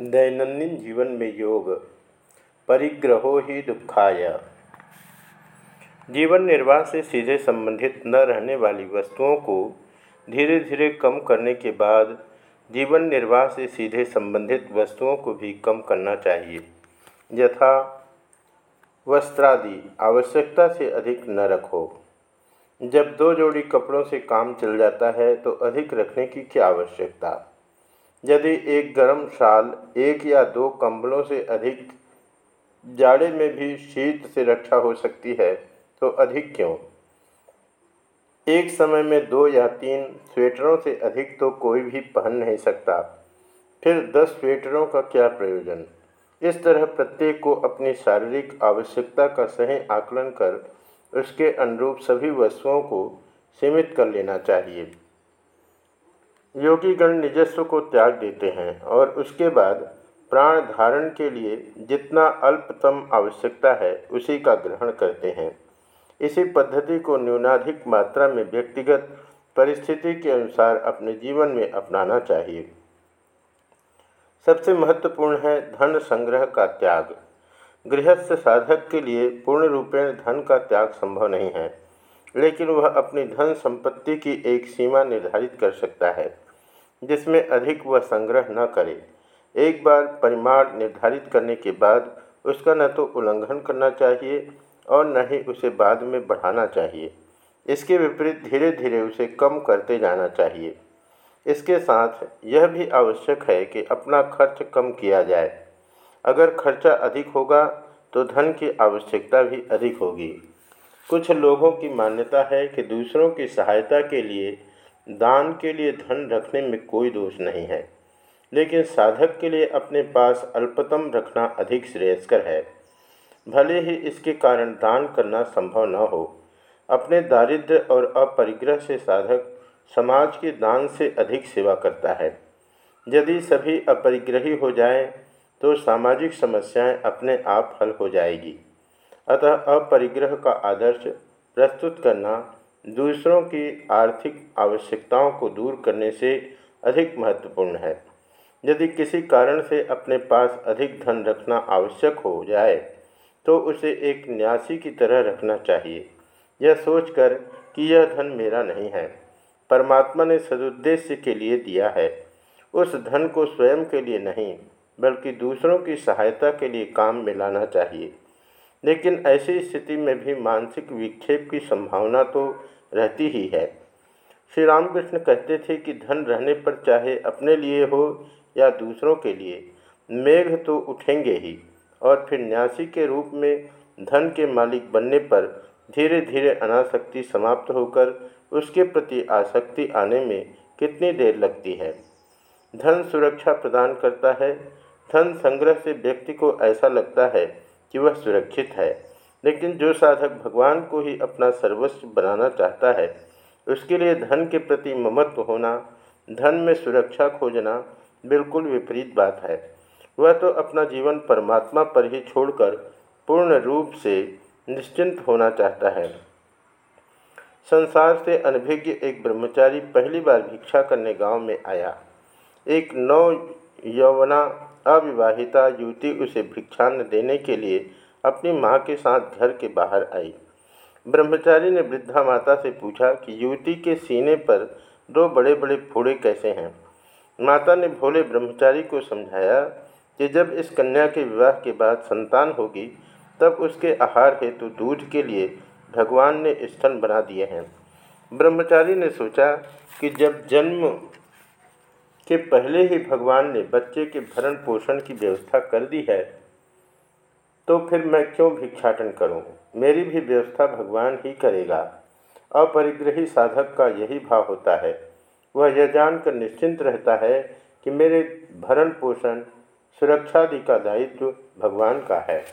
दैनंदिन जीवन में योग, परिग्रहो ही दुखाय। जीवन निर्वाह से सीधे संबंधित न रहने वाली वस्तुओं को धीरे धीरे कम करने के बाद जीवन निर्वाह से सीधे संबंधित वस्तुओं को भी कम करना चाहिए। यथा वस्त्रादि आवश्यकता से अधिक न रखो। जब दो जोड़ी कपड़ों से काम चल जाता है तो अधिक रखने की क्या आवश्यकता? यदि एक गर्म शाल एक या दो कंबलों से अधिक जाड़े में भी शीत से रक्षा हो सकती है तो अधिक क्यों? एक समय में दो या तीन स्वेटरों से अधिक तो कोई भी पहन नहीं सकता। फिर दस स्वेटरों का क्या प्रयोजन? इस तरह प्रत्येक को अपनी शारीरिक आवश्यकता का सही आकलन कर उसके अनुरूप सभी वस्तुओं को सीमित कर लेना चाहिए। योगीगण निजस्व को त्याग देते हैं और उसके बाद प्राण धारण के लिए जितना अल्पतम आवश्यकता है उसी का ग्रहण करते हैं। इसी पद्धति को न्यूनाधिक मात्रा में व्यक्तिगत परिस्थिति के अनुसार अपने जीवन में अपनाना चाहिए। सबसे महत्वपूर्ण है धन संग्रह का त्याग। गृहस्थ साधक के लिए पूर्ण रूपेण धन का त्याग संभव नहीं है, लेकिन वह अपनी धन संपत्ति की एक सीमा निर्धारित कर सकता है। जिसमें अधिक वह संग्रह न करे। एक बार परिमाण निर्धारित करने के बाद उसका न तो उल्लंघन करना चाहिए और न ही उसे बाद में बढ़ाना चाहिए। इसके विपरीत धीरे धीरे उसे कम करते जाना चाहिए। इसके साथ यह भी आवश्यक है कि अपना खर्च कम किया जाए। अगर खर्चा अधिक होगा तो धन की आवश्यकता भी अधिक होगी। कुछ लोगों की मान्यता है कि दूसरों की सहायता के लिए दान के लिए धन रखने में कोई दोष नहीं है लेकिन साधक के लिए अपने पास अल्पतम रखना अधिक श्रेयस्कर है। भले ही इसके कारण दान करना संभव न हो अपने दारिद्र और अपरिग्रह से साधक समाज के दान से अधिक सेवा करता है। यदि सभी अपरिग्रही हो जाएँ, तो सामाजिक समस्याएँ अपने आप हल हो जाएगी। अतः अपरिग्रह का आदर्श प्रस्तुत करना दूसरों की आर्थिक आवश्यकताओं को दूर करने से अधिक महत्वपूर्ण है। यदि किसी कारण से अपने पास अधिक धन रखना आवश्यक हो जाए तो उसे एक न्यासी की तरह रखना चाहिए। यह सोचकर कि यह धन मेरा नहीं है, परमात्मा ने सदुद्देश्य के लिए दिया है। उस धन को स्वयं के लिए नहीं, बल्कि दूसरों की सहायता के लिए काम में लाना चाहिए। लेकिन ऐसी स्थिति में भी मानसिक विक्षेप की संभावना तो रहती ही है। श्री रामकृष्ण कहते थे कि धन रहने पर चाहे अपने लिए हो या दूसरों के लिए, मेघ तो उठेंगे ही, और फिर न्यासी के रूप में धन के मालिक बनने पर धीरे धीरे अनासक्ति समाप्त होकर उसके प्रति आसक्ति आने में कितनी देर लगती है। धन सुरक्षा प्रदान करता है। धन संग्रह से व्यक्ति को ऐसा लगता है कि वह सुरक्षित है। लेकिन जो साधक भगवान को ही अपना सर्वस्व बनाना चाहता है, उसके लिए धन के प्रति ममत्व होना, धन में सुरक्षा खोजना बिल्कुल विपरीत बात है। वह तो अपना जीवन परमात्मा पर ही छोड़कर पूर्ण रूप से निश्चिंत होना चाहता है। संसार से अनभिज्ञ एक ब्रह्मचारी पहली बार भिक्षा करने गाँव में आया। एक नौ यौवना अविवाहिता युवती उसे भिक्षान्न देने के लिए अपनी माँ के साथ घर के बाहर आई। ब्रह्मचारी ने वृद्धा माता से पूछा कि, युवती के सीने पर दो बड़े बड़े फोड़े कैसे हैं? माता ने भोले ब्रह्मचारी को समझाया कि जब इस कन्या के विवाह के बाद संतान होगी, तब उसके आहार हेतु दूध के लिए भगवान ने स्तन बना दिए हैं। ब्रह्मचारी ने सोचा कि जब जन्म के पहले ही भगवान ने बच्चे के भरण पोषण की व्यवस्था कर दी है तो फिर मैं क्यों भिक्षाटन करूँ? मेरी भी व्यवस्था भगवान ही करेगा। अपरिग्रही साधक का यही भाव होता है। वह यह जानकर निश्चिंत रहता है कि मेरे भरण पोषण, सुरक्षादि का दायित्व भगवान का है।